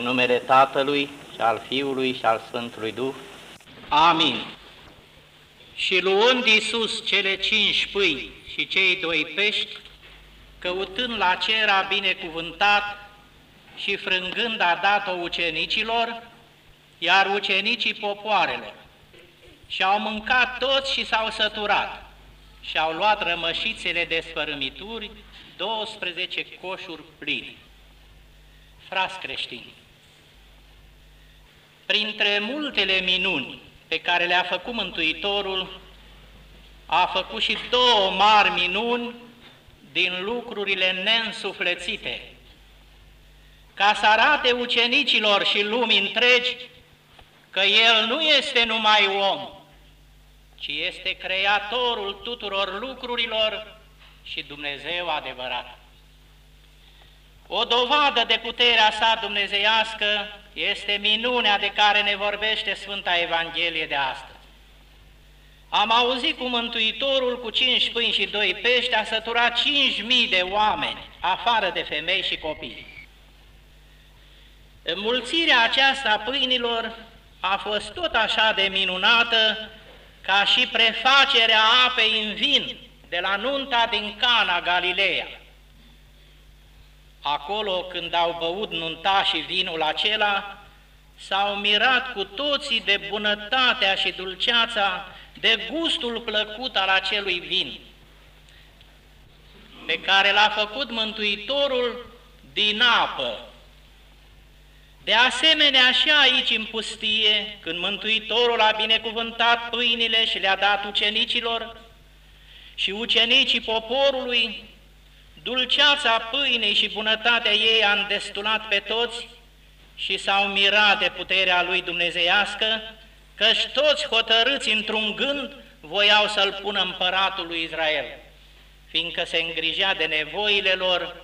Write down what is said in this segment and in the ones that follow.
În numele Tatălui și al Fiului și al Sfântului Duh. Amin. Și luând Iisus cele cinci pâini și cei doi pești, căutând la ce era binecuvântat și frângând a dat-o ucenicilor, iar ucenicii popoarelor. Și au mâncat toți și s-au săturat și au luat rămășițele de sfărâmituri, 12 coșuri pline. Frați creștini, printre multele minuni pe care le-a făcut Mântuitorul, a făcut și două mari minuni din lucrurile neînsuflețite, ca să arate ucenicilor și lumii întregi că El nu este numai om, ci este Creatorul tuturor lucrurilor și Dumnezeu adevărat. O dovadă de puterea sa dumnezeiască este minunea de care ne vorbește Sfânta Evanghelie de astăzi. Am auzit cum Mântuitorul cu cinci pâini și doi pești a săturat cinci mii de oameni, afară de femei și copii. Mulțirea aceasta a pâinilor a fost tot așa de minunată ca și prefacerea apei în vin de la nunta din Cana, Galileea. Acolo, când au băut nunta și vinul acela, s-au mirat cu toții de bunătatea și dulceața, de gustul plăcut al acelui vin, pe care l-a făcut Mântuitorul din apă, de asemenea și aici în pustie, când Mântuitorul a binecuvântat pâinile și le-a dat ucenicilor și ucenicii poporului, dulceața pâinei și bunătatea ei a îndestulat pe toți și s-au mirat de puterea lui dumnezeiască, căci toți hotărâți într-un gând voiau să-l pună împăratul lui Israel, fiindcă se îngrijea de nevoile lor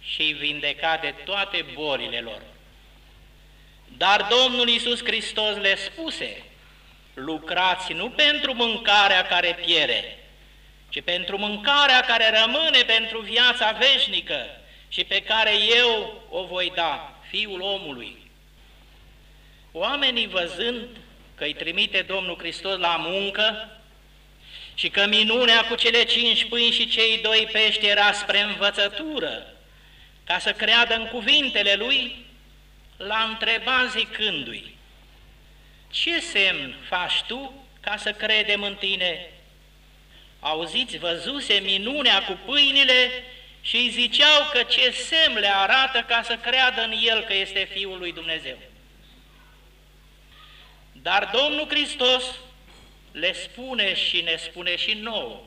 și îi vindeca de toate bolile lor. Dar Domnul Iisus Hristos le spuse, lucrați nu pentru mâncarea care piere, ci pentru mâncarea care rămâne pentru viața veșnică și pe care eu o voi da, Fiul omului. Oamenii văzând că îi trimite Domnul Hristos la muncă și că minunea cu cele cinci pâini și cei doi pești era spre învățătură, ca să creadă în cuvintele Lui, l-a întrebat zicându-i, Ce semn faci tu ca să credem în tine? Auziți, văzuse minunea cu pâinile și îi ziceau că ce semn le arată ca să creadă în El că este Fiul lui Dumnezeu. Dar Domnul Hristos le spune și ne spune și nouă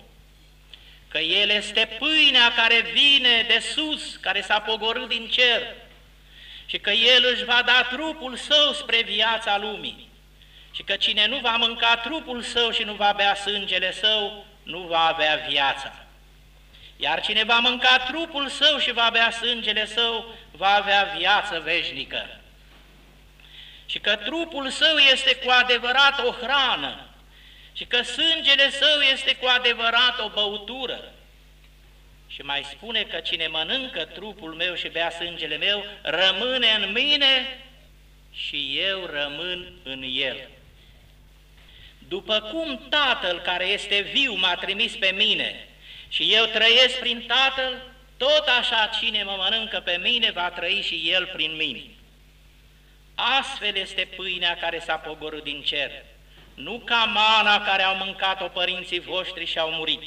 că El este pâinea care vine de sus, care s-a pogorât din cer, și că El își va da trupul Său spre viața lumii și că cine nu va mânca trupul Său și nu va bea sângele Său, nu va avea viața. Iar cine va mânca trupul Său și va bea sângele Său, va avea viață veșnică. Și că trupul Său este cu adevărat o hrană și că sângele Său este cu adevărat o băutură și mai spune că cine mănâncă trupul meu și bea sângele meu, rămâne în mine și eu rămân în el. După cum Tatăl care este viu m-a trimis pe mine și eu trăiesc prin Tatăl, tot așa cine mă mănâncă pe mine va trăi și el prin mine. Astfel este pâinea care s-a pogorât din cer, nu ca mana care au mâncat-o părinții voștri și au murit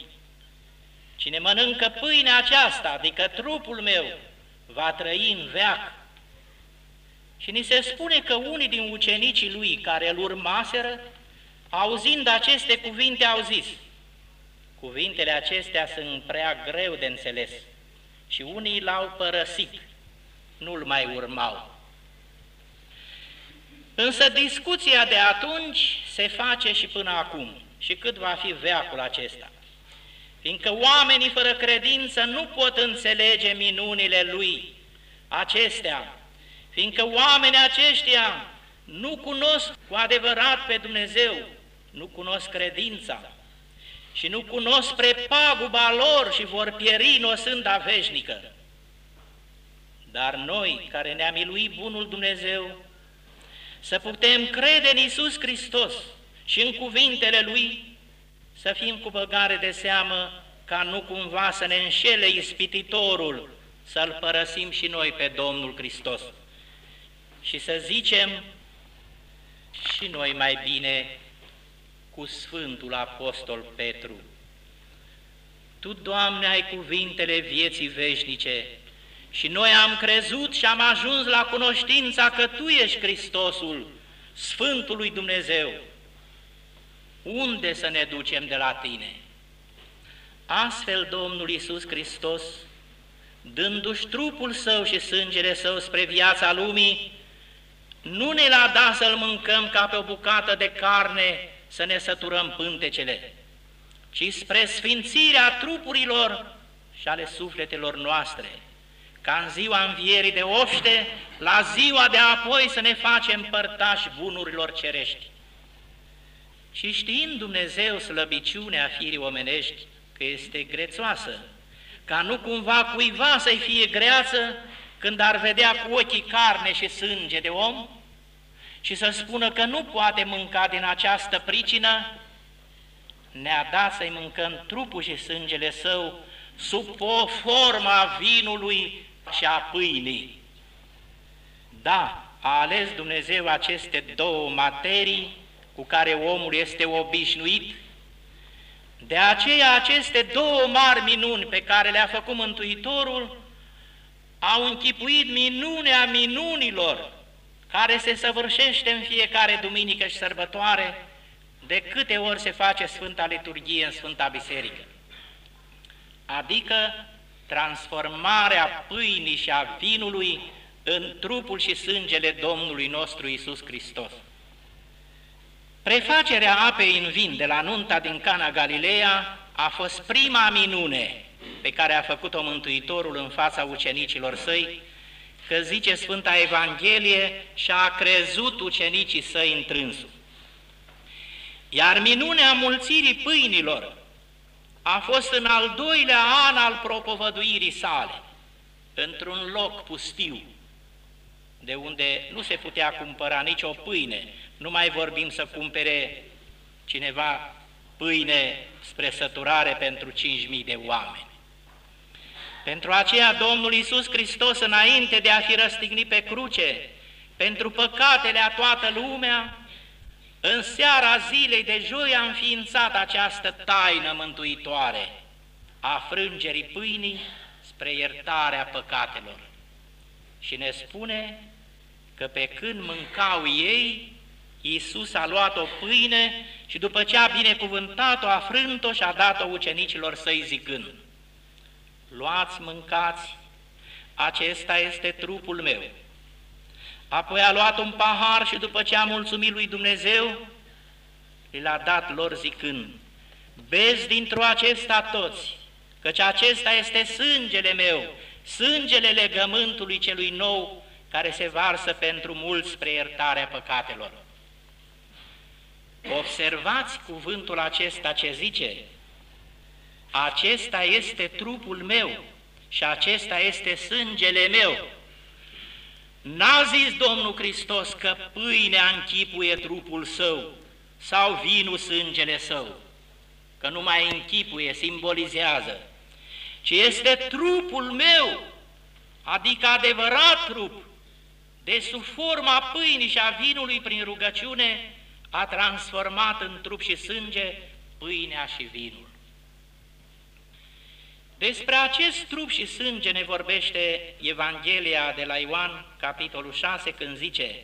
Cine mănâncă pâinea aceasta, adică trupul meu, va trăi în veac. Și ni se spune că unii din ucenicii lui care îl urmaseră, auzind aceste cuvinte, au zis, cuvintele acestea sunt prea greu de înțeles și unii l-au părăsit, nu-l mai urmau. Însă discuția de atunci se face și până acum. Și cât va fi veacul acesta? fiindcă oamenii fără credință nu pot înțelege minunile Lui acestea, fiindcă oamenii aceștia nu cunosc cu adevărat pe Dumnezeu, nu cunosc credința și nu cunosc spre paguba lor și vor pieri în o sânda veșnică. dar noi, care ne-a miluit Bunul Dumnezeu, să putem crede în Isus Hristos și în cuvintele Lui, să fim cu băgare de seamă ca nu cumva să ne înșele ispititorul, să-L părăsim și noi pe Domnul Hristos. Și să zicem și noi mai bine cu Sfântul Apostol Petru. Tu, Doamne, ai cuvintele vieții veșnice și noi am crezut și am ajuns la cunoștința că Tu ești Hristosul, Sfântul lui Dumnezeu. Unde să ne ducem de la Tine? Astfel Domnul Iisus Hristos, dându-și trupul Său și sângele Său spre viața lumii, nu ne l-a dat să-L mâncăm ca pe o bucată de carne să ne săturăm pântecele, ci spre sfințirea trupurilor și ale sufletelor noastre, ca în ziua învierii de oște, la ziua de apoi să ne facem părtași bunurilor cerești. Și știind Dumnezeu slăbiciunea firii omenești, că este grețoasă, ca nu cumva cuiva să-i fie greață când ar vedea cu ochii carne și sânge de om și să spună că nu poate mânca din această pricină, ne-a dat să-i mâncăm trupul și sângele său sub o forma vinului și a pâinii. Da, a ales Dumnezeu aceste două materii cu care omul este obișnuit de aceea aceste două mari minuni pe care le-a făcut Mântuitorul au închipuit minunea minunilor care se săvârșește în fiecare duminică și sărbătoare de câte ori se face Sfânta Liturghie în Sfânta Biserică. Adică transformarea pâinii și a vinului în trupul și sângele Domnului nostru Isus Hristos. Prefacerea apei în vin de la nunta din Cana Galileea a fost prima minune pe care a făcut-o Mântuitorul în fața ucenicilor săi, că zice Sfânta Evanghelie și a crezut ucenicii săi în trânsul. Iar minunea mulțirii pâinilor a fost în al doilea an al propovăduirii sale, într-un loc pustiu, de unde nu se putea cumpăra nicio pâine, nu mai vorbim să cumpere cineva pâine spre săturare pentru 5.000 de oameni. Pentru aceea Domnul Iisus Hristos, înainte de a fi răstignit pe cruce, pentru păcatele a toată lumea, în seara zilei de joi a înființat această taină mântuitoare a frângerii pâinii spre iertarea păcatelor. Și ne spune că pe când mâncau ei, Iisus a luat o pâine și după ce a binecuvântat-o, a frânt-o și a dat-o ucenicilor săi zicând, Luați, mâncați, acesta este trupul meu. Apoi a luat un pahar și după ce a mulțumit lui Dumnezeu, l-a dat lor zicând, Bezi dintr-o acesta toți, căci acesta este sângele meu, sângele legământului celui nou, care se varsă pentru mulți spre iertarea păcatelor. Observați cuvântul acesta ce zice, acesta este trupul meu și acesta este sângele meu. N-a zis Domnul Hristos că pâinea închipuie trupul său sau vinul sângele său, că nu mai închipuie, simbolizează, ci este trupul meu, adică adevărat trup, de sub forma pâinii și a vinului prin rugăciune, a transformat în trup și sânge pâinea și vinul. Despre acest trup și sânge ne vorbește Evanghelia de la Ioan, capitolul 6, când zice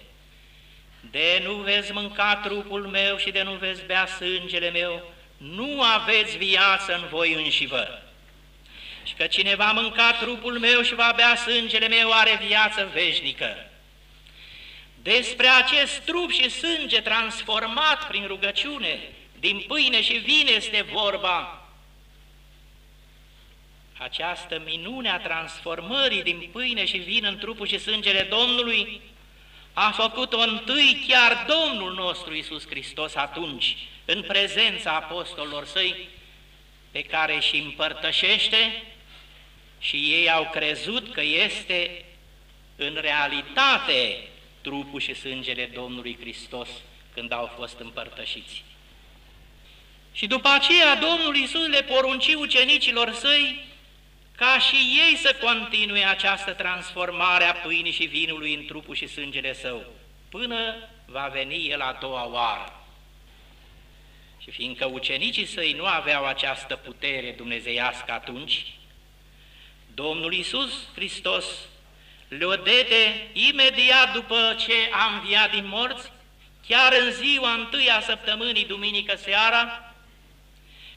De nu veți mânca trupul meu și de nu veți bea sângele meu, nu aveți viață în voi înși vă. Și că cine va mânca trupul meu și va bea sângele meu are viață veșnică despre acest trup și sânge transformat prin rugăciune, din pâine și vin este vorba. Această minune a transformării din pâine și vin în trupul și sângele Domnului a făcut-o întâi chiar Domnul nostru Iisus Hristos atunci, în prezența apostolilor săi, pe care și împărtășește și ei au crezut că este în realitate trupul și sângele Domnului Hristos când au fost împărtășiți. Și după aceea Domnul Iisus le porunci ucenicilor săi ca și ei să continue această transformare a pâinii și vinului în trupul și sângele său, până va veni El a doua oară. Și fiindcă ucenicii săi nu aveau această putere dumnezeiască atunci, Domnul Iisus Hristos le-o dete imediat după ce a înviat din morți, chiar în ziua întâia săptămânii, duminică seara,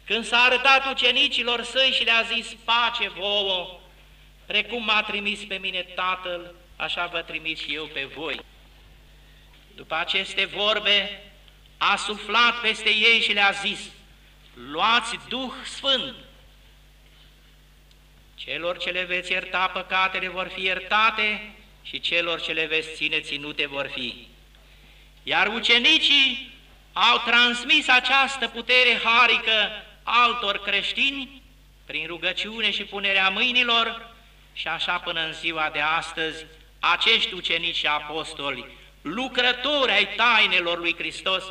când s-a arătat ucenicilor săi și le-a zis, pace vouă, precum m-a trimis pe mine Tatăl, așa vă trimis și eu pe voi. După aceste vorbe, a suflat peste ei și le-a zis, luați Duh Sfânt. Celor ce le veți ierta păcatele vor fi iertate și celor ce le veți ține ținute vor fi. Iar ucenicii au transmis această putere harică altor creștini prin rugăciune și punerea mâinilor și așa până în ziua de astăzi acești ucenici și apostoli, lucrători ai tainelor lui Hristos,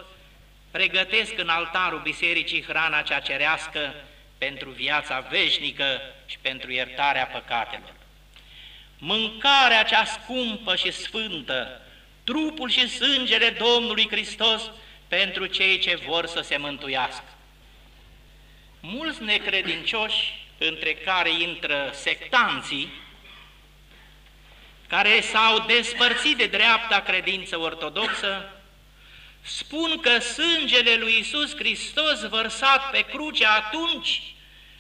pregătesc în altarul bisericii hrana cea cerească pentru viața veșnică și pentru iertarea păcatelor. Mâncarea cea scumpă și sfântă, trupul și sângele Domnului Hristos pentru cei ce vor să se mântuiască. Mulți necredincioși, între care intră sectanții, care s-au despărțit de dreapta credință ortodoxă, spun că sângele lui Isus Hristos vărsat pe cruce atunci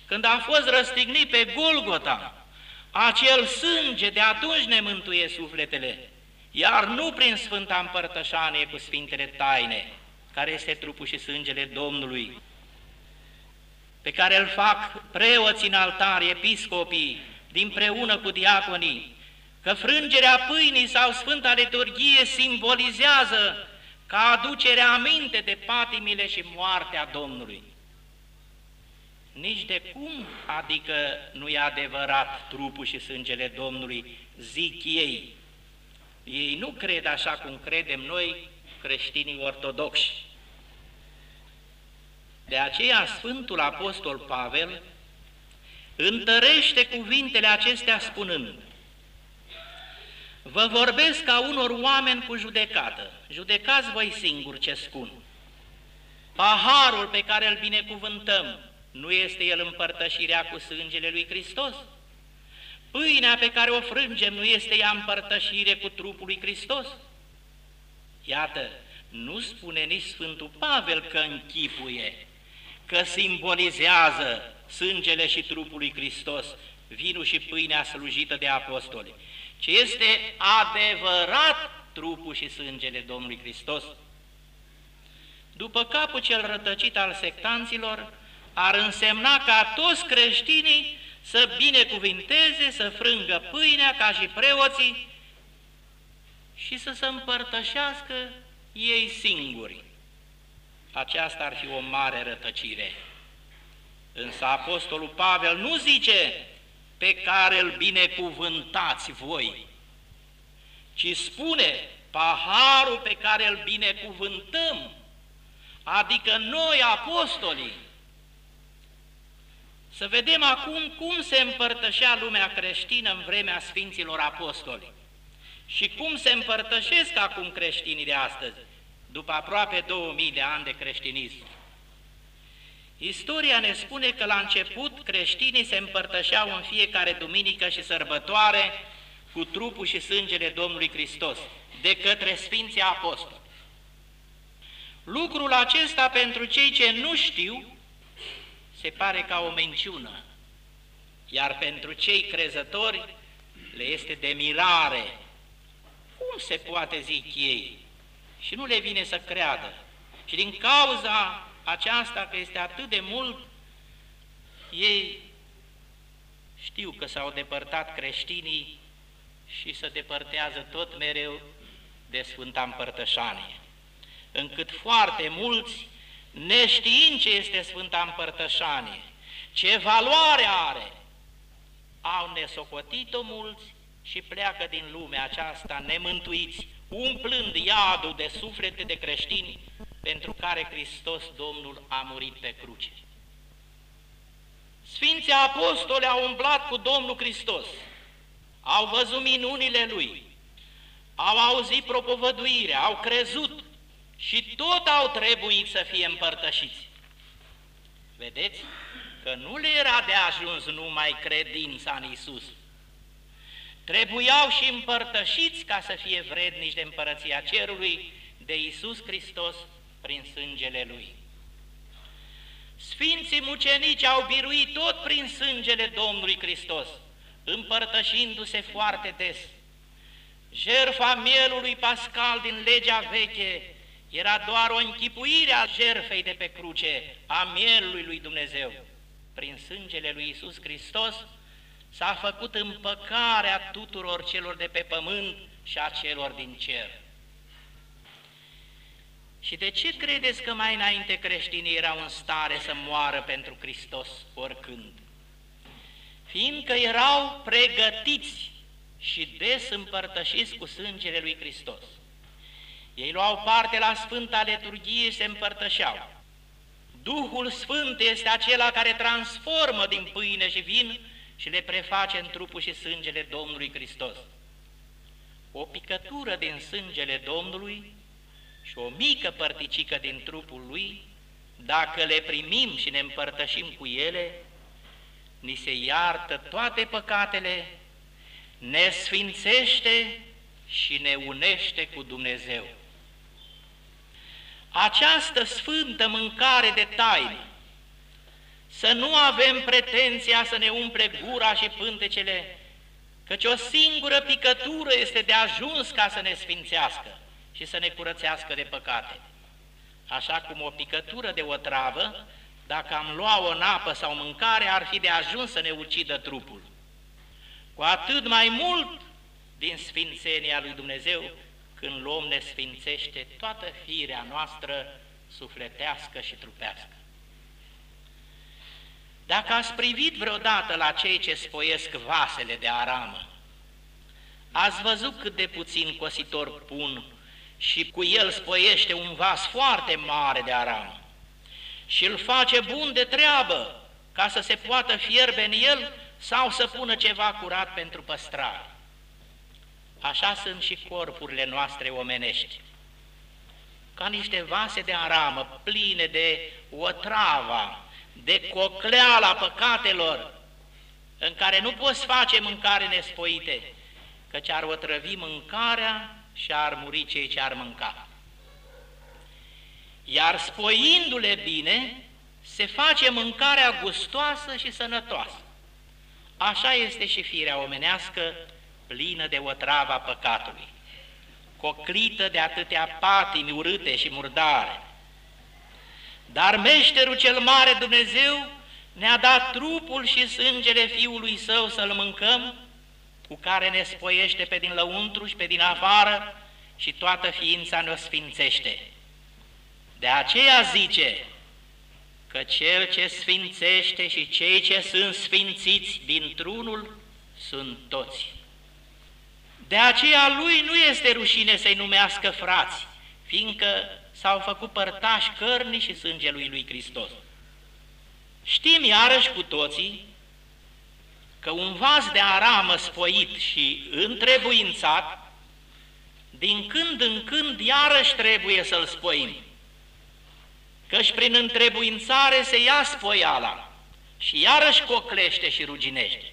când a fost răstignit pe Golgota, acel sânge de atunci ne mântuie sufletele, iar nu prin Sfânta Împărtășanie cu Sfintele Taine, care este trupul și sângele Domnului, pe care îl fac preoții în altar, episcopii, dinpreună cu diaconii, că frângerea pâinii sau Sfânta Liturghie simbolizează ca aducerea aminte de patimile și moartea Domnului. Nici de cum, adică nu e adevărat trupul și sângele Domnului, zic ei. Ei nu cred așa cum credem noi, creștinii ortodoxi. De aceea Sfântul Apostol Pavel întărește cuvintele acestea spunând Vă vorbesc ca unor oameni cu judecată, judecați voi singuri ce spun. Paharul pe care îl binecuvântăm, nu este el împărtășirea cu sângele lui Hristos? Pâinea pe care o frângem, nu este ea împărtășire cu trupul lui Hristos? Iată, nu spune nici Sfântul Pavel că închipuie, că simbolizează sângele și trupul lui Hristos, vinul și pâinea slujită de apostoli, ci este adevărat trupul și sângele Domnului Hristos. După capul cel rătăcit al sectanților, ar însemna ca toți creștinii să binecuvinteze, să frângă pâinea ca și preoții și să se împărtășească ei singuri aceasta ar fi o mare rătăcire. Însă Apostolul Pavel nu zice pe care îl binecuvântați voi, ci spune paharul pe care îl binecuvântăm, adică noi apostolii. Să vedem acum cum se împărtășea lumea creștină în vremea Sfinților Apostoli și cum se împărtășesc acum creștinii de astăzi după aproape 2000 de ani de creștinism. Istoria ne spune că la început creștinii se împărtășeau în fiecare duminică și sărbătoare cu trupul și sângele Domnului Hristos, de către Sfinții Apostoli. Lucrul acesta pentru cei ce nu știu se pare ca o menciună, iar pentru cei crezători le este de mirare. Cum se poate, zic ei, și nu le vine să creadă. Și din cauza aceasta că este atât de mult, ei știu că s-au depărtat creștinii și se depărtează tot mereu de Sfânta Împărtășanie, încât foarte mulți, neștiind ce este Sfânta Împărtășanie, ce valoare are, au nesocotit-o mulți și pleacă din lumea aceasta nemântuiți, umplând iadul de suflete de creștini pentru care Hristos Domnul a murit pe cruce. Sfinții apostoli au umblat cu Domnul Hristos, au văzut minunile Lui, au auzit propovăduirea, au crezut și tot au trebuit să fie împărtășiți. Vedeți că nu le era de ajuns numai credința în Isus. Trebuiau și împărtășiți ca să fie vrednici de împărăția cerului de Isus Hristos prin sângele Lui. Sfinții mucenici au biruit tot prin sângele Domnului Hristos, împărtășindu-se foarte des. Jerfa mielului pascal din legea veche era doar o închipuire a jerfei de pe cruce, a mielului lui Dumnezeu. Prin sângele lui Isus Hristos s-a făcut împăcarea tuturor celor de pe pământ și a celor din cer. Și de ce credeți că mai înainte creștinii erau în stare să moară pentru Hristos oricând? Fiindcă erau pregătiți și des împărtășiți cu sângele lui Hristos. Ei luau parte la Sfânta Liturghie și se împărtășeau. Duhul Sfânt este acela care transformă din pâine și vin și le preface în trupul și sângele Domnului Hristos. O picătură din sângele Domnului și o mică părticică din trupul Lui, dacă le primim și ne împărtășim cu ele, ni se iartă toate păcatele, ne sfințește și ne unește cu Dumnezeu. Această sfântă mâncare de taină, să nu avem pretenția să ne umple gura și pântecele, căci o singură picătură este de ajuns ca să ne sfințească și să ne curățească de păcate. Așa cum o picătură de o travă, dacă am lua-o în apă sau mâncare, ar fi de ajuns să ne ucidă trupul. Cu atât mai mult din sfințenia lui Dumnezeu, când luăm ne sfințește toată firea noastră sufletească și trupească. Dacă ați privit vreodată la cei ce spoiesc vasele de aramă, ați văzut cât de puțin cositor pun și cu el spoiește un vas foarte mare de aramă și îl face bun de treabă ca să se poată fierbe în el sau să pună ceva curat pentru păstrare. Așa sunt și corpurile noastre omenești, ca niște vase de aramă pline de otrava, de cocleala păcatelor, în care nu poți face mâncare nespoite, căci ar otrăvi mâncarea și ar muri cei ce ar mânca. Iar spoindu-le bine, se face mâncarea gustoasă și sănătoasă. Așa este și firea omenească, plină de otrava păcatului, coclită de atâtea patimi urâte și murdare. Dar meșterul cel mare Dumnezeu ne-a dat trupul și sângele Fiului Său să-L mâncăm, cu care ne spoiește pe din lăuntru și pe din afară și toată ființa ne-o sfințește. De aceea zice că cel ce sfințește și cei ce sunt sfințiți din trunul sunt toți. De aceea lui nu este rușine să-i numească frați, fiindcă s-au făcut părtași cărnii și sângelui lui Hristos. Știm iarăși cu toții că un vas de aramă spoit și întrebuințat, din când în când iarăși trebuie să-l spoim, căci prin întrebuințare se ia spoiala și iarăși coclește și ruginește.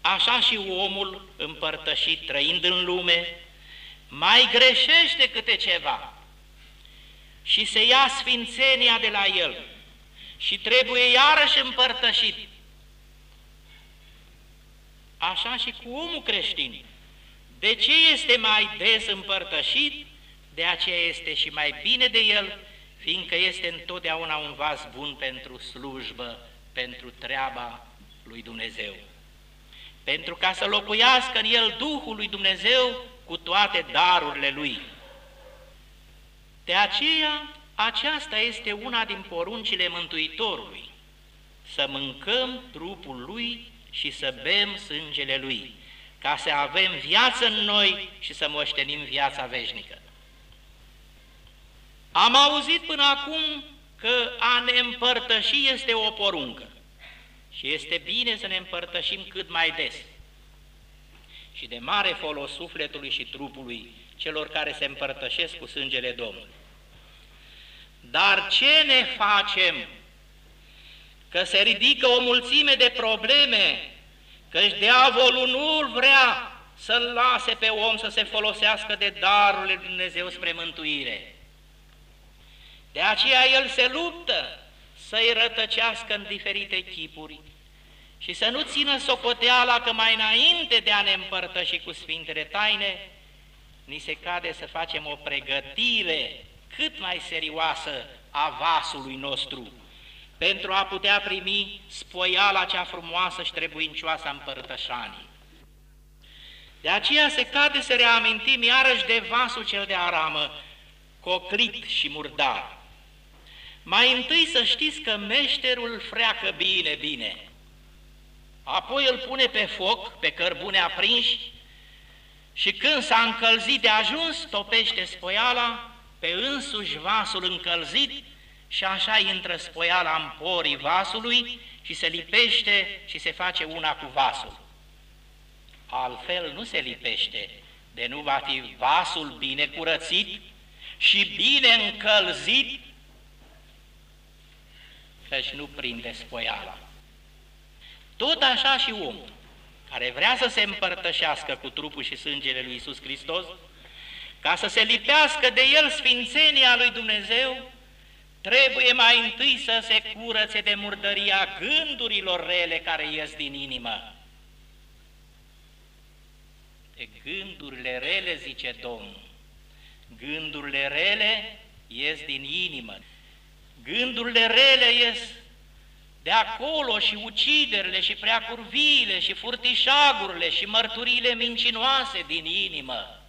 Așa și omul împărtășit trăind în lume, mai greșește câte ceva și se ia sfințenia de la el și trebuie iarăși împărtășit. Așa și cu omul creștin. De ce este mai des împărtășit? De aceea este și mai bine de el, fiindcă este întotdeauna un vas bun pentru slujbă, pentru treaba lui Dumnezeu pentru ca să locuiască în el Duhul lui Dumnezeu cu toate darurile lui. De aceea, aceasta este una din poruncile Mântuitorului, să mâncăm trupul lui și să bem sângele lui, ca să avem viață în noi și să moștenim viața veșnică. Am auzit până acum că a ne împărtăși este o poruncă și este bine să ne împărtășim cât mai des și de mare folos sufletului și trupului celor care se împărtășesc cu sângele Domnului. Dar ce ne facem? Că se ridică o mulțime de probleme, căci diavolul nu vrea să-l lase pe om să se folosească de darurile lui Dumnezeu spre mântuire. De aceea el se luptă să-i rătăcească în diferite chipuri și să nu țină socoteala că mai înainte de a ne împărtăși cu Sfintele Taine, ni se cade să facem o pregătire cât mai serioasă a vasului nostru, pentru a putea primi spoiala cea frumoasă și trebuincioasă a împărtășanii. De aceea se cade să reamintim iarăși de vasul cel de aramă, coclit și murdar. Mai întâi să știți că meșterul freacă bine, bine, apoi îl pune pe foc, pe cărbune aprinși, și când s-a încălzit de ajuns, topește spoiala pe însuși vasul încălzit și așa intră spoiala în porii vasului și se lipește și se face una cu vasul. Altfel nu se lipește, de nu va fi vasul bine curățit și bine încălzit, căci nu prinde spoiala. Tot așa și omul care vrea să se împărtășească cu trupul și sângele lui Isus Hristos, ca să se lipească de el sfințenia lui Dumnezeu, trebuie mai întâi să se curățe de murdăria gândurilor rele care ies din inimă. De gândurile rele, zice Domnul, gândurile rele ies din inimă. Gândurile rele ies de acolo și uciderile și preacurviile și furtișagurile și mărturile mincinoase din inimă.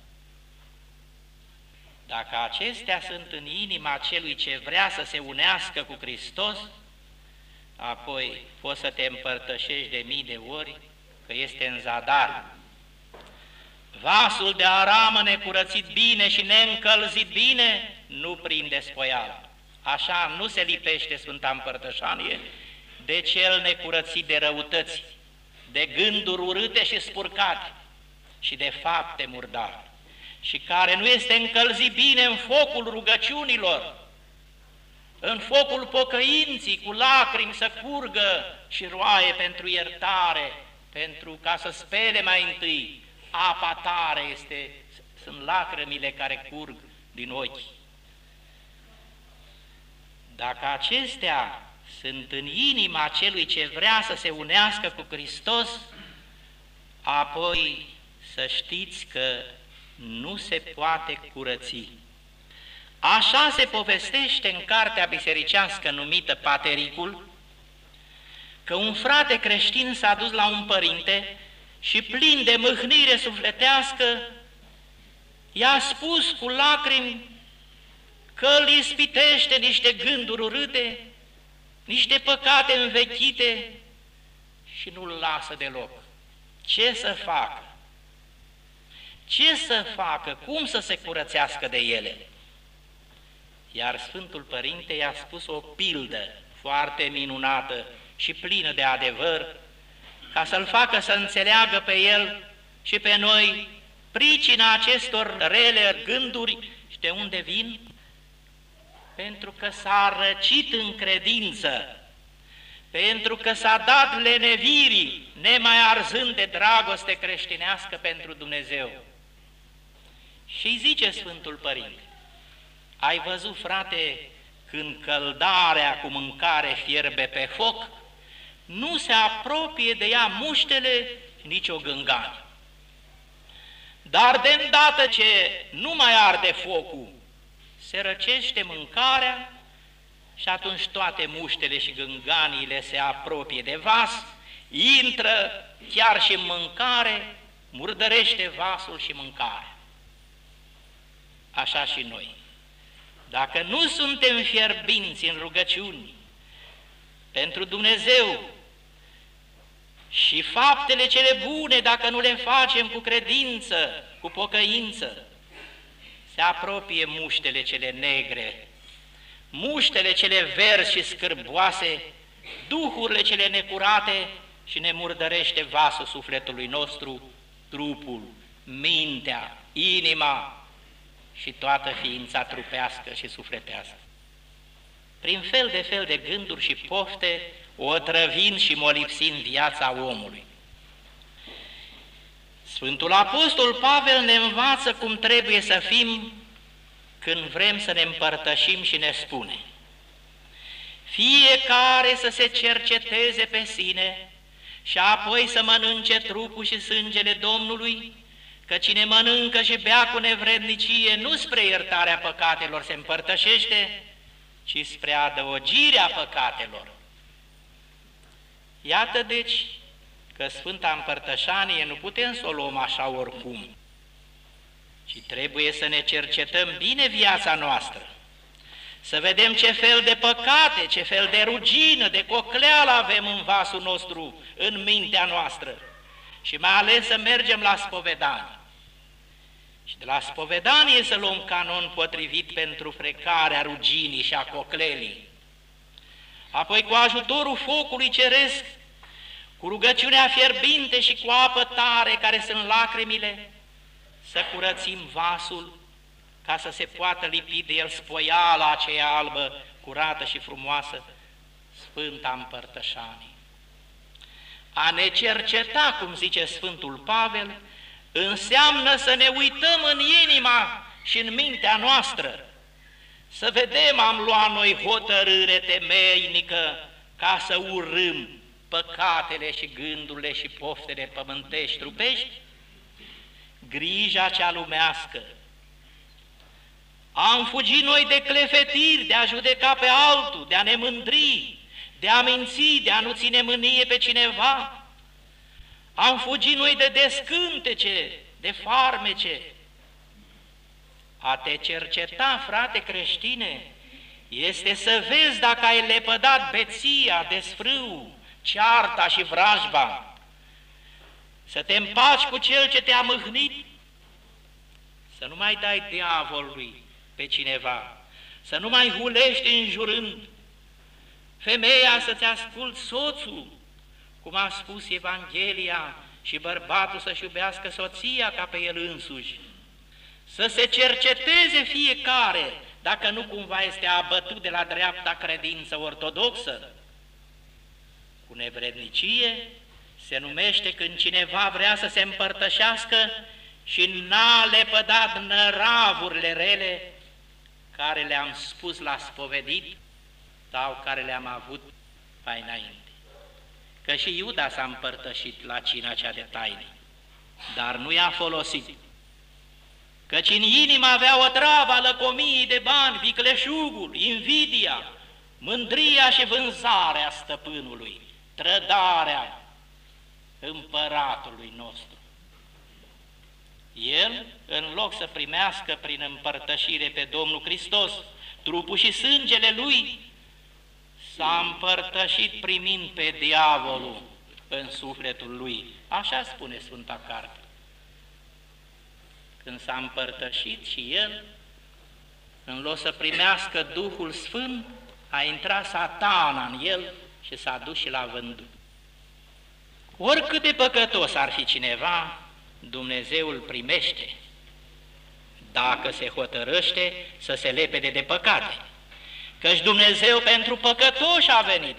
Dacă acestea sunt în inima celui ce vrea să se unească cu Hristos, apoi poți să te împărtășești de mii de ori că este în zadar. Vasul de aramă necurățit bine și neîncălzit bine nu prinde spoiala. Așa nu se lipește Sfânta Împărtășanie, de cel necurățit de răutăți, de gânduri urâte și spurcate și de fapte murdare, și care nu este încălzit bine în focul rugăciunilor, în focul pocăinții, cu lacrimi să curgă și roaie pentru iertare, pentru ca să spele mai întâi apa tare este, sunt lacrimile care curg din ochi. Dacă acestea sunt în inima celui ce vrea să se unească cu Hristos, apoi să știți că nu se poate curăți. Așa se povestește în cartea bisericească numită Patericul, că un frate creștin s-a dus la un părinte și plin de mâhnire sufletească, i-a spus cu lacrimi că îl ispitește niște gânduri urâte niște păcate învechite și nu-l lasă deloc. Ce să facă? Ce să facă? Cum să se curățească de ele? Iar Sfântul Părinte i-a spus o pildă foarte minunată și plină de adevăr, ca să-l facă să înțeleagă pe el și pe noi pricina acestor rele gânduri și de unde vin pentru că s-a răcit în credință, pentru că s-a dat lenevirii, nemai arzând de dragoste creștinească pentru Dumnezeu. Și zice Sfântul Părinte, ai văzut, frate, când căldarea cu mâncare fierbe pe foc, nu se apropie de ea muștele nici o gângani. Dar de îndată ce nu mai arde focul se răcește mâncarea și atunci toate muștele și gânganiile se apropie de vas, intră chiar și în mâncare, murdărește vasul și mâncarea. Așa și noi. Dacă nu suntem fierbinți în rugăciuni pentru Dumnezeu și faptele cele bune, dacă nu le facem cu credință, cu pocăință, se apropie muștele cele negre, muștele cele verzi și scârboase, duhurile cele necurate și ne murdărește vasul sufletului nostru, trupul, mintea, inima și toată ființa trupească și sufletească. Prin fel de fel de gânduri și pofte, o trăvin și molipsind viața omului. Sfântul Apostol Pavel ne învață cum trebuie să fim când vrem să ne împărtășim și ne spune fiecare să se cerceteze pe sine și apoi să mănânce trupul și sângele Domnului, că cine mănâncă și bea cu nevrednicie nu spre iertarea păcatelor se împărtășește, ci spre adăugirea păcatelor. Iată deci că Sfânta Împărtășanie nu putem să o luăm așa oricum, ci trebuie să ne cercetăm bine viața noastră, să vedem ce fel de păcate, ce fel de rugină, de cocleală avem în vasul nostru, în mintea noastră și mai ales să mergem la spovedanie. Și de la spovedanie să luăm canon potrivit pentru frecarea ruginii și a coclelii. Apoi cu ajutorul focului ceresc, cu rugăciunea fierbinte și cu apă tare care sunt lacrimile, să curățim vasul ca să se poată lipi de el spoiala aceea albă, curată și frumoasă, Sfânta Împărtășanii. A ne cerceta, cum zice Sfântul Pavel, înseamnă să ne uităm în inima și în mintea noastră, să vedem am luat noi hotărâre temeinică ca să urâm păcatele și gândurile și poftele pământești, trupești, grija cea lumească. Am fugit noi de clefetiri, de a judeca pe altul, de a ne mândri, de a minți, de a nu ține mânie pe cineva, am fugit noi de descântece, de farmece. A te cerceta, frate creștine, este să vezi dacă ai lepădat beția, desfrâu, cearta și vrajba, să te împaci cu cel ce te-a mâhnit, să nu mai dai diavolului pe cineva, să nu mai hulești înjurând, femeia să-ți ascult soțul, cum a spus Evanghelia, și bărbatul să-și iubească soția ca pe el însuși, să se cerceteze fiecare, dacă nu cumva este abătut de la dreapta credință ortodoxă. Cu nevrednicie se numește când cineva vrea să se împărtășească și n-a lepădat năravurile rele care le-am spus la spovedit sau care le-am avut mai înainte că și Iuda s-a împărtășit la cina cea de taine, dar nu i-a folosit. Căci în inimă avea o travă lăcomiei de bani, vicleșugul, invidia, mândria și vânzarea stăpânului, trădarea împăratului nostru. El, în loc să primească prin împărtășire pe Domnul Hristos, trupul și sângele Lui, s-a împărtășit primind pe diavolul în sufletul lui. Așa spune Sfânta Carte. Când s-a împărtășit și el, în loc să primească Duhul Sfânt, a intrat satana în el și s-a dus și l-a vândut. Oricât de păcătos ar fi cineva, Dumnezeu îl primește, dacă se hotărăște să se lepede de păcate căci Dumnezeu pentru păcătoși a venit.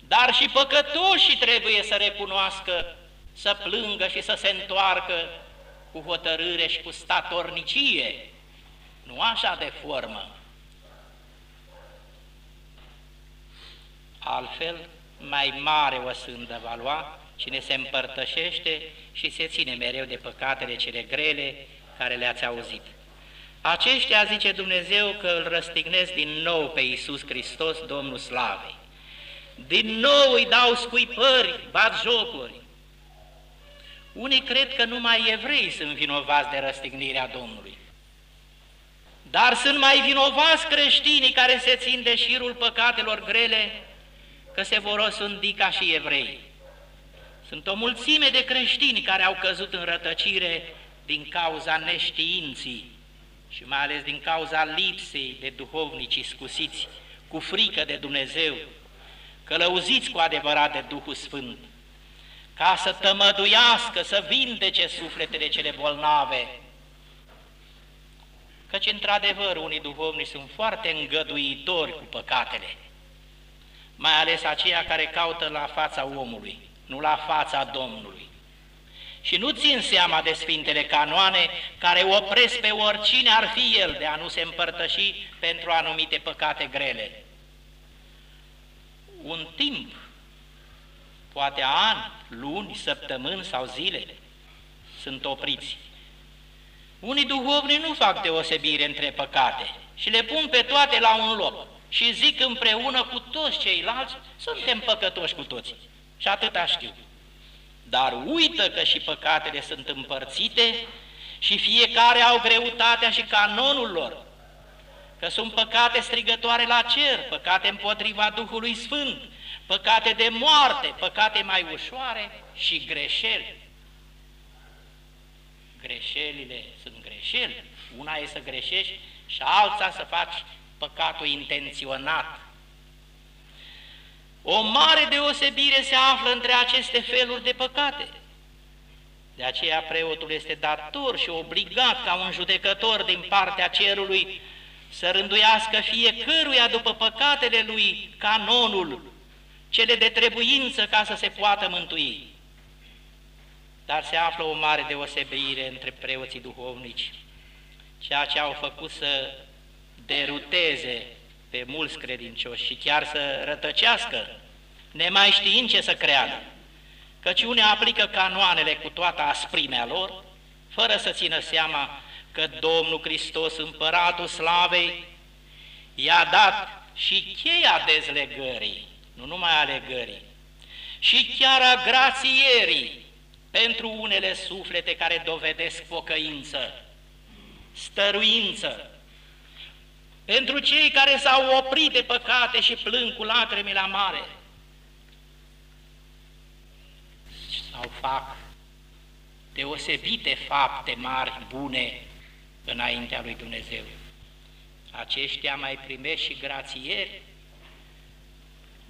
Dar și păcătoșii trebuie să recunoască, să plângă și să se întoarcă cu hotărâre și cu statornicie, nu așa de formă. Altfel, mai mare o sândă va lua cine se împărtășește și se ține mereu de păcatele cele grele care le-ați auzit. Aceștia, zice Dumnezeu, că îl răstignesc din nou pe Iisus Hristos, Domnul Slavei. Din nou îi dau scuipări, bat jocuri. Unii cred că numai evrei sunt vinovați de răstignirea Domnului. Dar sunt mai vinovați creștinii care se țin de șirul păcatelor grele, că se vor osândi ca și evrei. Sunt o mulțime de creștini care au căzut în rătăcire din cauza neștiinții și mai ales din cauza lipsei de duhovnici scusiți cu frică de Dumnezeu, călăuziți cu adevărat de Duhul Sfânt, ca să tămăduiască, să vindece sufletele cele bolnave. Căci, într-adevăr, unii duhovni sunt foarte îngăduitori cu păcatele, mai ales aceia care caută la fața omului, nu la fața Domnului. Și nu țin seama de Sfintele Canoane care opresc pe oricine ar fi el de a nu se împărtăși pentru anumite păcate grele. Un timp, poate ani, luni, săptămâni sau zile, sunt opriți. Unii duhovni nu fac deosebire între păcate și le pun pe toate la un loc și zic împreună cu toți ceilalți, suntem păcătoși cu toții. Și atâta știu. Dar uită că și păcatele sunt împărțite și fiecare au greutatea și canonul lor. Că sunt păcate strigătoare la cer, păcate împotriva Duhului Sfânt, păcate de moarte, păcate mai ușoare și greșeli. Greșelile sunt greșeli. Una e să greșești și alta să faci păcatul intenționat. O mare deosebire se află între aceste feluri de păcate. De aceea preotul este dator și obligat ca un judecător din partea cerului să rânduiască fiecăruia după păcatele lui canonul, cele de trebuință ca să se poată mântui. Dar se află o mare deosebire între preoții duhovnici, ceea ce au făcut să deruteze pe mulți credincioși și chiar să rătăcească, nemai știind ce să creadă, căci unii aplică canoanele cu toată asprimea lor, fără să țină seama că Domnul Hristos, împăratul slavei, i-a dat și cheia dezlegării, nu numai a legării, și chiar a grațierii pentru unele suflete care dovedesc pocăință, stăruință, pentru cei care s-au oprit de păcate și plâng cu lacrimi la mare, sau fac deosebite fapte mari, bune, înaintea lui Dumnezeu. Aceștia mai primește și grațieri.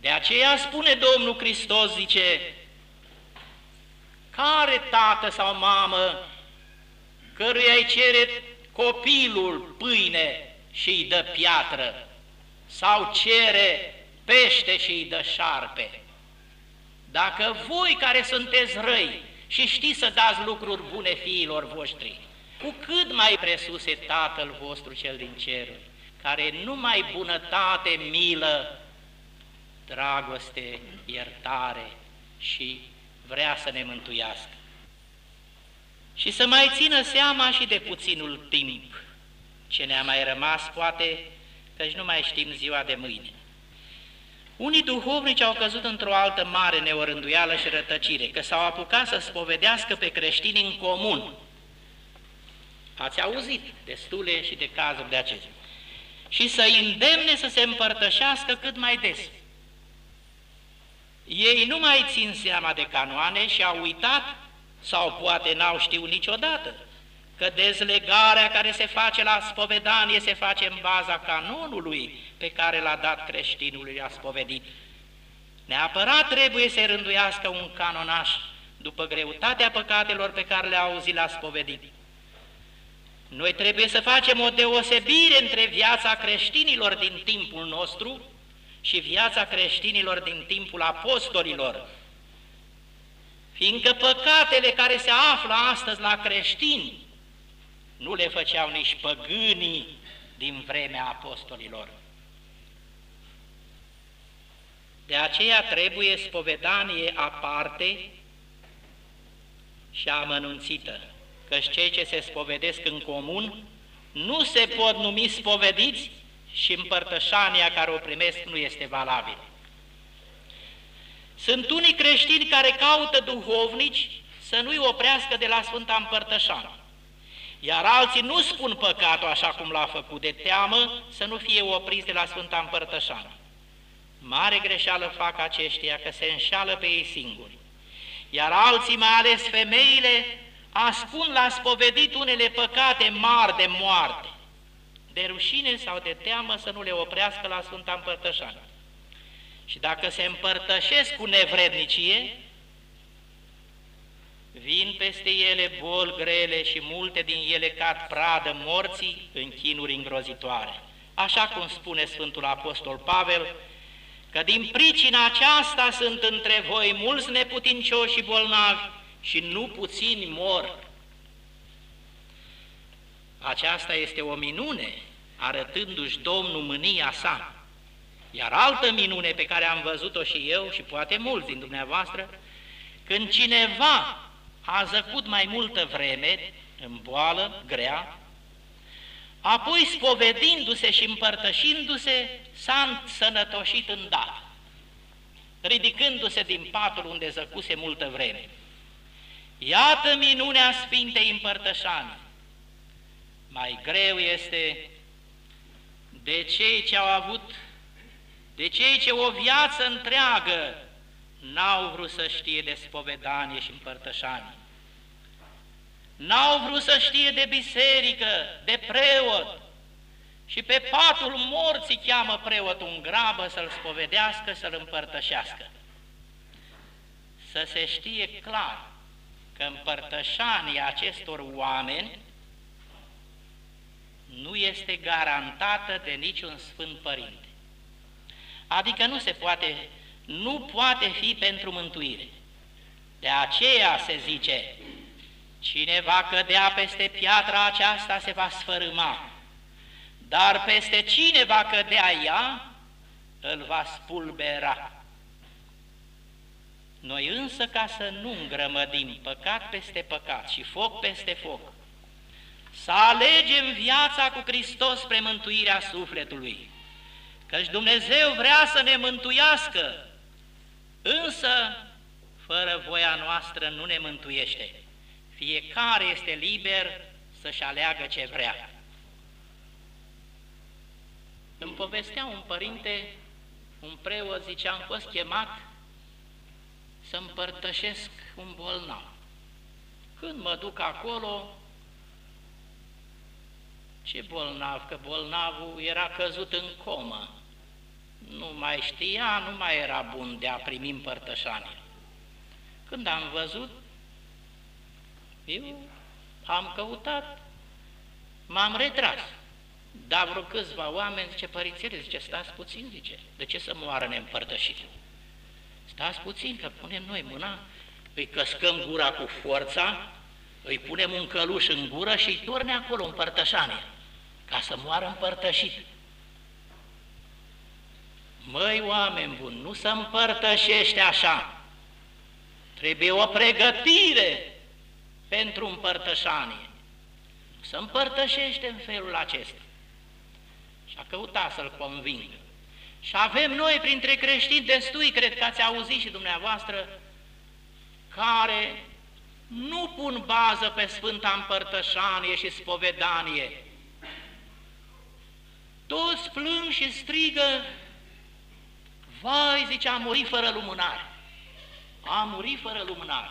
De aceea spune Domnul Hristos, zice, care tată sau mamă căruia îi cere copilul pâine și îi dă piatră, sau cere pește și îi dă șarpe. Dacă voi care sunteți răi și știți să dați lucruri bune fiilor voștri, cu cât mai presuse Tatăl vostru cel din cer, care numai bunătate, milă, dragoste, iertare și vrea să ne mântuiască. Și să mai țină seama și de puținul timp ce ne-a mai rămas, poate, căci nu mai știm ziua de mâine. Unii duhovnici au căzut într-o altă mare neorânduială și rătăcire, că s-au apucat să spovedească pe creștini în comun. Ați auzit destule și de cazuri de acestea. Și să îndemne să se împărtășească cât mai des. Ei nu mai țin seama de canoane și au uitat, sau poate n-au știut niciodată, că dezlegarea care se face la spovedanie se face în baza canonului pe care l-a dat creștinului a spovedit. Neapărat trebuie să rânduiască un canonaș după greutatea păcatelor pe care le-a auzit la spovedit. Noi trebuie să facem o deosebire între viața creștinilor din timpul nostru și viața creștinilor din timpul apostolilor, fiindcă păcatele care se află astăzi la creștini nu le făceau nici păgânii din vremea apostolilor. De aceea trebuie spovedanie aparte și amănunțită, căci cei ce se spovedesc în comun nu se pot numi spovediți și împărtășania care o primesc nu este valabilă. Sunt unii creștini care caută duhovnici să nu-i oprească de la Sfânta Împărtășană. Iar alții nu spun păcatul așa cum l-a făcut, de teamă să nu fie opriți de la Sfânta Împărtășană. Mare greșeală fac aceștia că se înșală pe ei singuri. iar alții, mai ales femeile, ascund la spovedit unele păcate mari de moarte, de rușine sau de teamă să nu le oprească la Sfânta Împărtășanie. Și dacă se împărtășesc cu nevrednicie, vin peste ele boli grele și multe din ele cad pradă morții în chinuri îngrozitoare. Așa cum spune Sfântul Apostol Pavel, că din pricina aceasta sunt între voi mulți neputincioși și bolnavi și nu puțini mor. Aceasta este o minune, arătându-și Domnul mânia sa. Iar altă minune pe care am văzut-o și eu și poate mulți din dumneavoastră, când cineva a zăcut mai multă vreme în boală grea, apoi spovedindu-se și împărtășindu-se, s-a sănătoșit îndată, ridicându-se din patul unde zăcuse multă vreme. Iată minunea Sfintei Împărtășanii. Mai greu este de cei ce au avut, de cei ce o viață întreagă n-au vrut să știe de spovedanie și împărtășanie. N-au vrut să știe de biserică, de preot, și pe patul morții cheamă preotul în grabă să-l spovedească, să-l împărtășească. Să se știe clar că împărtășania acestor oameni nu este garantată de niciun Sfânt Părinte. Adică nu se poate, nu poate fi pentru mântuire. De aceea se zice, cine va cădea peste piatra aceasta se va sfărâma, dar peste cine va cădea ea, îl va spulbera. Noi însă, ca să nu îngrămădim păcat peste păcat și foc peste foc, să alegem viața cu Hristos spre mântuirea sufletului, căci Dumnezeu vrea să ne mântuiască, însă fără voia noastră nu ne mântuiește. Fiecare este liber să-și aleagă ce vrea. Îmi povestea un părinte, un preot, zice, am fost chemat să împărtășesc un bolnav. Când mă duc acolo, ce bolnav, că bolnavul era căzut în comă. Nu mai știa, nu mai era bun de a primi împărtășanie. Când am văzut, eu am căutat, m-am retras. Dar vreo câțiva oameni, zice, părințele, zice, stați puțin, zice, de ce să moară neîmpărtășit? Stați puțin, că punem noi mâna, îi căscăm gura cu forța, îi punem un căluș în gură și îi torne acolo împărtășanie, ca să moară împărtășit. Măi, oameni buni, nu să împărtășește așa. Trebuie o pregătire pentru împărtășanie. Să împărtășește în felul acesta. Și a căutat să-l convingă. Și avem noi printre creștini destui, cred că ați auzit și dumneavoastră, care nu pun bază pe Sfânta Împărtășanie și spovedanie. Toți plâng și strigă, vai, zice, a murit fără lumânare. A murit fără lumânare.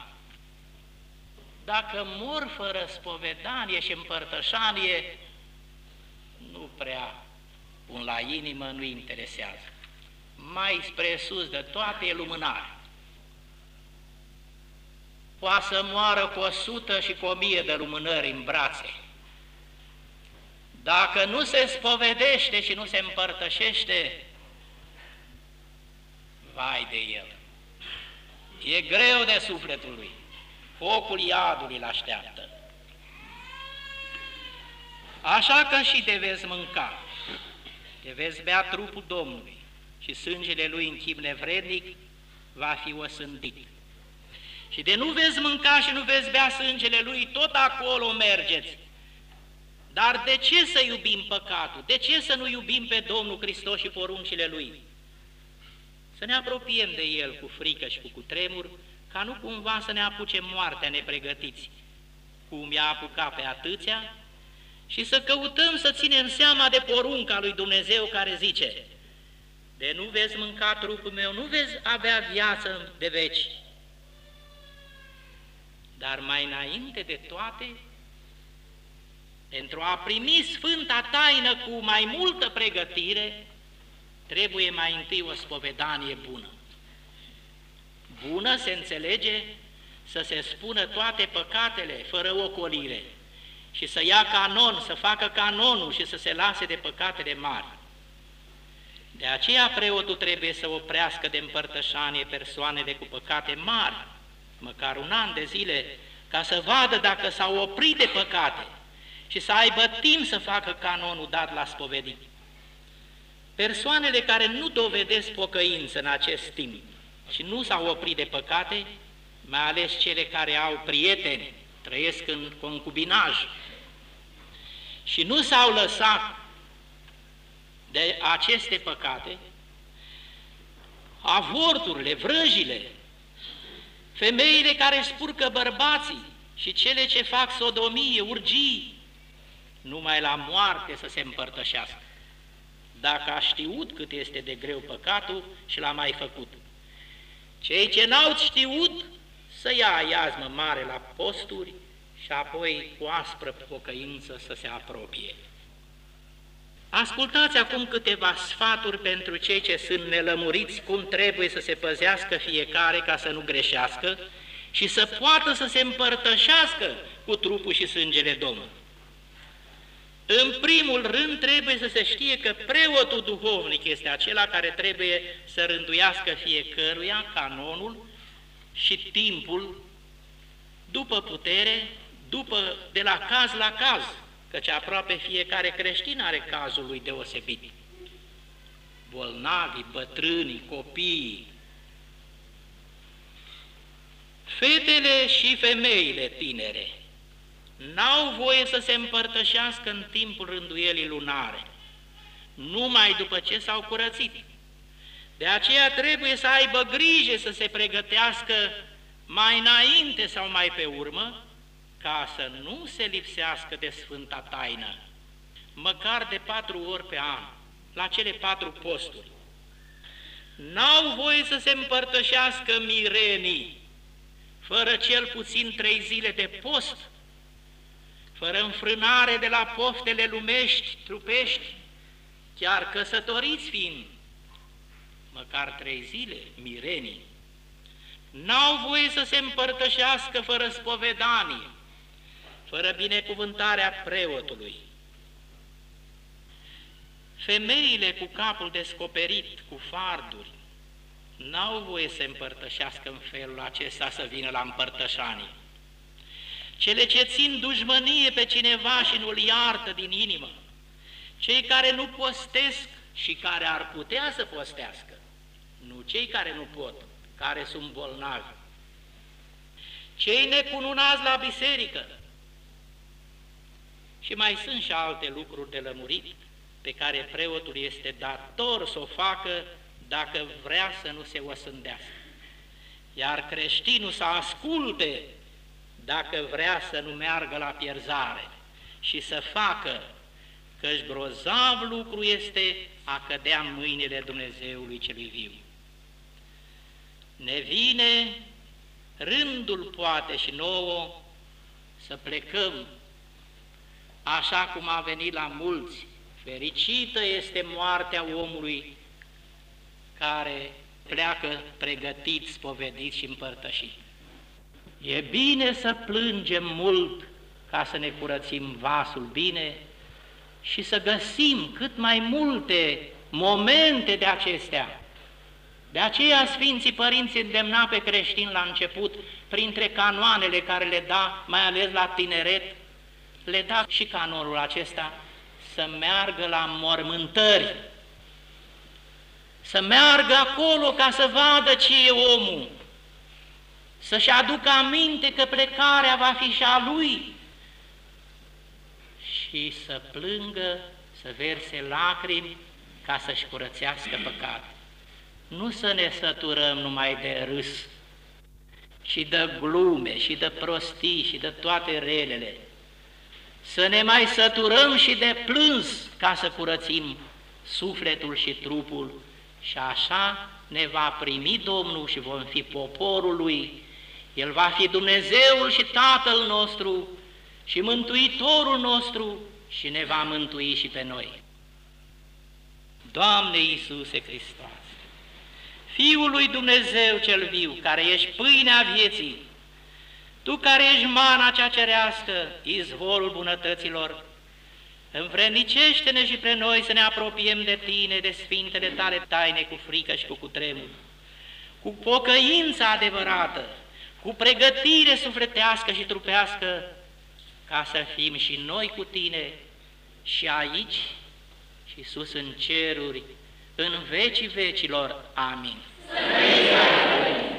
Dacă mor fără spovedanie și împărtășanie, nu prea pun la inimă, nu interesează. Mai spre sus de toate e lumânare. Poate să moară cu o sută și cu o mie de lumânări în brațe. Dacă nu se spovedește și nu se împărtășește, vai de el. E greu de sufletul lui. Focul iadului îl așteaptă. Așa că și de veți mânca te veți bea trupul Domnului și sângele Lui în chip nevrednic va fi osândit. Și de nu veți mânca și nu veți bea sângele Lui, tot acolo mergeți. Dar de ce să iubim păcatul? De ce să nu iubim pe Domnul Hristos și poruncile Lui? Să ne apropiem de El cu frică și cu cutremur, ca nu cumva să ne apuce moartea nepregătiți, cum i-a apucat pe atâția și să căutăm să ținem seama de porunca lui Dumnezeu care zice de nu veți mânca trupul meu, nu veți avea viață de veci. Dar mai înainte de toate, pentru a primi Sfânta Taină cu mai multă pregătire, trebuie mai întâi o spovedanie bună. Bună se înțelege să se spună toate păcatele fără ocolire și să ia canon, să facă canonul și să se lase de păcatele mari. De aceea preotul trebuie să oprească de împărtășanie persoanele cu păcate mari, măcar un an de zile, ca să vadă dacă s-au oprit de păcate și să aibă timp să facă canonul dat la spovedit. Persoanele care nu dovedesc pocăință în acest timp și nu s-au oprit de păcate, mai ales cele care au prieteni, trăiesc în concubinaj și nu s-au lăsat de aceste păcate, avorturile, vrăjile, femeile care spurcă bărbații și cele ce fac sodomie, urgii, numai la moarte să se împărtășească. Dacă a știut cât este de greu păcatul și l-a mai făcut. Cei ce n-au știut să ia iazmă mare la posturi și apoi cu aspră pocăință să se apropie. Ascultați acum câteva sfaturi pentru cei ce sunt nelămuriți cum trebuie să se păzească fiecare ca să nu greșească și să poată să se împărtășească cu trupul și sângele Domnului. În primul rând trebuie să se știe că preotul duhovnic este acela care trebuie să rânduiască fiecăruia canonul și timpul după putere, după de la caz la caz, căci aproape fiecare creștin are cazul lui deosebit. Bolnavi, bătrânii, copiii, fetele și femeile tinere n-au voie să se împărtășească în timpul rânduielii lunare, numai după ce s-au curățit. De aceea trebuie să aibă grijă să se pregătească mai înainte sau mai pe urmă, ca să nu se lipsească de Sfânta Taină, măcar de patru ori pe an, la cele patru posturi. N-au voie să se împărtășească mirenii, fără cel puțin trei zile de post, fără înfrânare de la poftele lumești, trupești, chiar căsătoriți fiind, măcar trei zile, mirenii, n-au voie să se împărtășească fără spovedanie, fără binecuvântarea preotului. Femeile cu capul descoperit, cu farduri, n-au voie să împărtășească în felul acesta să vină la împărtășanie. Cele ce țin dușmănie pe cineva și nu-l iartă din inimă, cei care nu postesc și care ar putea să postească, nu cei care nu pot, care sunt bolnavi, cei necununați la biserică, și mai sunt și alte lucruri de lămurit pe care preotul este dator să o facă dacă vrea să nu se osândească. Iar creștinul să asculte dacă vrea să nu meargă la pierzare și să facă, căci grozav lucru este a cădea în mâinile Dumnezeului celui viu. Ne vine rândul poate și nouă să plecăm așa cum a venit la mulți. Fericită este moartea omului care pleacă pregătit, spovedit și împărtășit. E bine să plângem mult ca să ne curățim vasul bine și să găsim cât mai multe momente de acestea. De aceea Sfinții Părinți îndemna pe creștini la început, printre canoanele care le da, mai ales la tineret, le da și canonul acesta să meargă la mormântări, să meargă acolo ca să vadă ce e omul, să-și aducă aminte că plecarea va fi și a lui și să plângă, să verse lacrimi ca să-și curățească păcat. Nu să ne săturăm numai de râs, și de glume, și de prostii, și de toate relele, să ne mai săturăm și de plâns ca să curățim sufletul și trupul și așa ne va primi Domnul și vom fi poporul Lui, El va fi Dumnezeul și Tatăl nostru și Mântuitorul nostru și ne va mântui și pe noi. Doamne Iisuse Hristos, Fiul lui Dumnezeu cel viu, care ești pâinea vieții, Tu care ești mana cea cerească, izvorul bunătăților, învrednicește-ne și pre noi să ne apropiem de Tine, de Sfintele Tale taine cu frică și cu cutremur, cu pocăință adevărată, cu pregătire sufletească și trupească, ca să fim și noi cu Tine și aici și sus în ceruri, în vecii vecilor. Amin. Să